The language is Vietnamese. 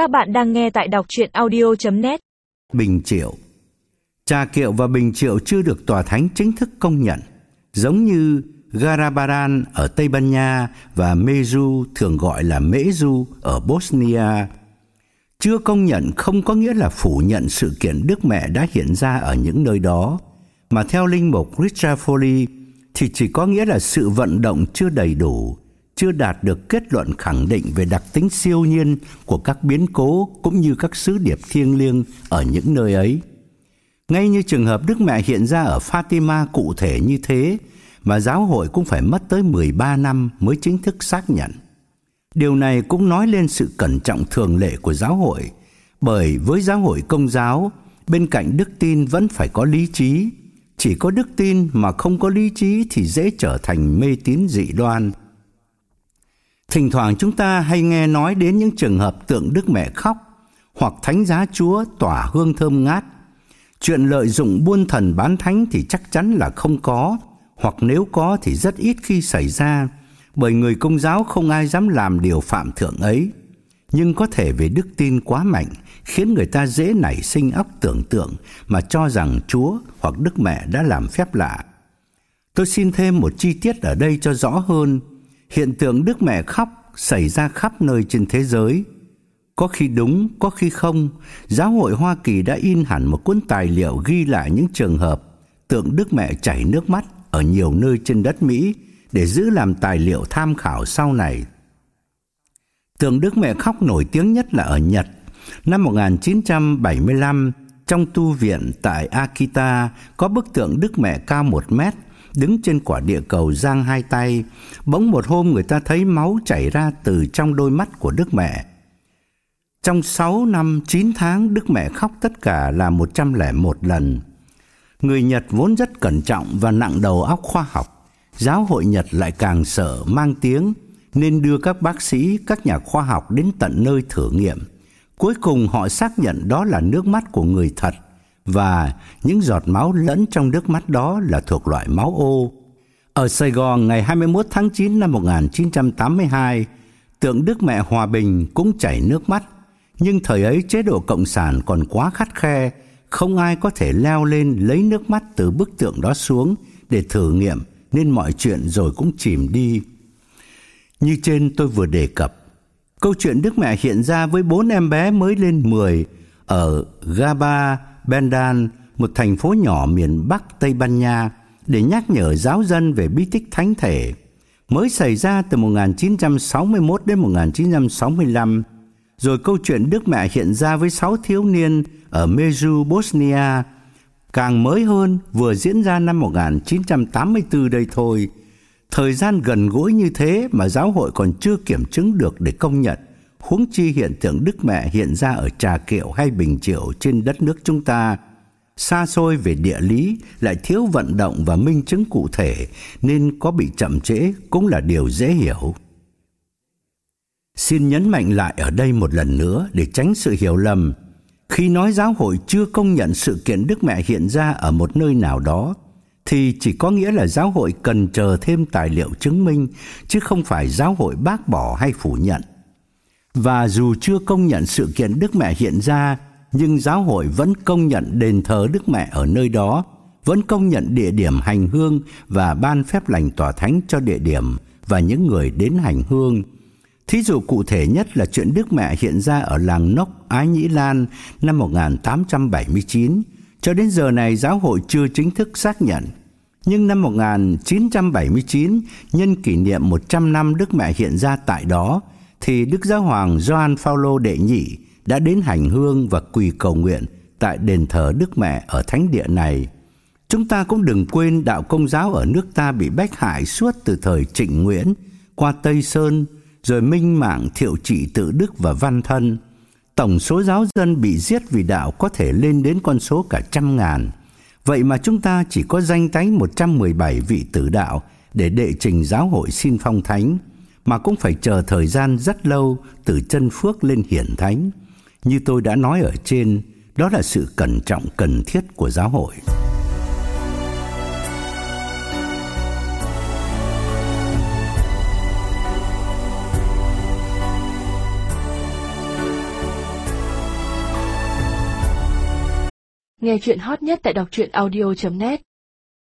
Các bạn đang nghe tại đọc chuyện audio.net Bình Triệu Trà Kiệu và Bình Triệu chưa được tòa thánh chính thức công nhận, giống như Garabaran ở Tây Ban Nha và Meju thường gọi là Meju ở Bosnia. Chưa công nhận không có nghĩa là phủ nhận sự kiện Đức Mẹ đã hiện ra ở những nơi đó, mà theo linh mục Richard Foley thì chỉ có nghĩa là sự vận động chưa đầy đủ, chưa đạt được kết luận khẳng định về đặc tính siêu nhiên của các biến cố cũng như các sứ điệp thiêng liêng ở những nơi ấy. Ngay như trường hợp Đức Mẹ hiện ra ở Fatima cụ thể như thế mà giáo hội cũng phải mất tới 13 năm mới chính thức xác nhận. Điều này cũng nói lên sự cẩn trọng thường lệ của giáo hội, bởi với giáo hội công giáo, bên cạnh đức tin vẫn phải có lý trí, chỉ có đức tin mà không có lý trí thì dễ trở thành mê tín dị đoan. Thỉnh thoảng chúng ta hay nghe nói đến những trường hợp tượng Đức Mẹ khóc hoặc thánh giá Chúa tỏa hương thơm ngát. Chuyện lợi dụng buôn thần bán thánh thì chắc chắn là không có, hoặc nếu có thì rất ít khi xảy ra, bởi người công giáo không ai dám làm điều phạm thượng ấy. Nhưng có thể về đức tin quá mạnh khiến người ta dễ nảy sinh óc tưởng tượng mà cho rằng Chúa hoặc Đức Mẹ đã làm phép lạ. Tôi xin thêm một chi tiết ở đây cho rõ hơn. Hiện tượng Đức Mẹ khóc xảy ra khắp nơi trên thế giới. Có khi đúng, có khi không. Giáo hội Hoa Kỳ đã in hẳn một cuốn tài liệu ghi lại những trường hợp tượng Đức Mẹ chảy nước mắt ở nhiều nơi trên đất Mỹ để giữ làm tài liệu tham khảo sau này. Tượng Đức Mẹ khóc nổi tiếng nhất là ở Nhật. Năm 1975, trong tu viện tại Akita có bức tượng Đức Mẹ cao 1 mét đứng trên quả địa cầu giang hai tay, bỗng một hôm người ta thấy máu chảy ra từ trong đôi mắt của Đức Mẹ. Trong 6 năm 9 tháng Đức Mẹ khóc tất cả là 101 lần. Người Nhật vốn rất cẩn trọng và nặng đầu óc khoa học, giáo hội Nhật lại càng sợ mang tiếng nên đưa các bác sĩ, các nhà khoa học đến tận nơi thử nghiệm. Cuối cùng họ xác nhận đó là nước mắt của người thật và những giọt máu lẫn trong nước mắt đó là thuộc loại máu ô. Ở Sài Gòn ngày 21 tháng 9 năm 1982, tượng Đức Mẹ Hòa Bình cũng chảy nước mắt, nhưng thời ấy chế độ cộng sản còn quá khắt khe, không ai có thể leo lên lấy nước mắt từ bức tượng đó xuống để thử nghiệm nên mọi chuyện rồi cũng chìm đi. Như trên tôi vừa đề cập, câu chuyện Đức Mẹ hiện ra với bốn em bé mới lên 10 ở Gaba, Bendan, một thành phố nhỏ miền Bắc Tây Ban Nha để nhắc nhở giáo dân về bí tích thánh thể mới xảy ra từ 1961 đến 1965. Rồi câu chuyện Đức Mẹ hiện ra với sáu thiếu niên ở Meju, Bosnia càng mới hơn vừa diễn ra năm 1984 đây thôi. Thời gian gần gũi như thế mà giáo hội còn chưa kiểm chứng được để công nhận. Huống chi hiện tượng Đức Mẹ hiện ra ở Trà Kiệu hay Bình Triệu trên đất nước chúng ta xa xôi về địa lý lại thiếu vận động và minh chứng cụ thể, nên có bị chậm trễ cũng là điều dễ hiểu. Xin nhấn mạnh lại ở đây một lần nữa để tránh sự hiểu lầm. Khi nói giáo hội chưa công nhận sự kiện Đức Mẹ hiện ra ở một nơi nào đó, thì chỉ có nghĩa là giáo hội cần chờ thêm tài liệu chứng minh, chứ không phải giáo hội bác bỏ hay phủ nhận. Và dù chưa công nhận sự kiện Đức Mẹ hiện ra, nhưng giáo hội vẫn công nhận đền thờ Đức Mẹ ở nơi đó, vẫn công nhận địa điểm hành hương và ban phép lành tòa thánh cho địa điểm và những người đến hành hương. Thí dụ cụ thể nhất là chuyện Đức Mẹ hiện ra ở làng Nốc, Ái Nhĩ Lan năm 1879. Cho đến giờ này giáo hội chưa chính thức xác nhận. Nhưng năm 1979, nhân kỷ niệm 100 năm Đức Mẹ hiện ra tại đó, thì Đức Giáo Hoàng Gioan Phaolô đệ nhị đã đến hành hương và quỳ cầu nguyện tại đền thờ Đức Mẹ ở thánh địa này. Chúng ta cũng đừng quên đạo công giáo ở nước ta bị bách hại suốt từ thời Trịnh Nguyễn qua Tây Sơn, rồi Minh Mạng, Thiệu Trị Tự Đức và Văn Thân. Tổng số giáo dân bị giết vì đạo có thể lên đến con số cả trăm ngàn. Vậy mà chúng ta chỉ có danh tánh 117 vị tử đạo để đệ trình giáo hội xin phong thánh mà cũng phải chờ thời gian rất lâu từ chân phước lên hiển thánh. Như tôi đã nói ở trên, đó là sự cẩn trọng cần thiết của giáo hội. Nghe chuyện hot nhất tại đọc truyện audio net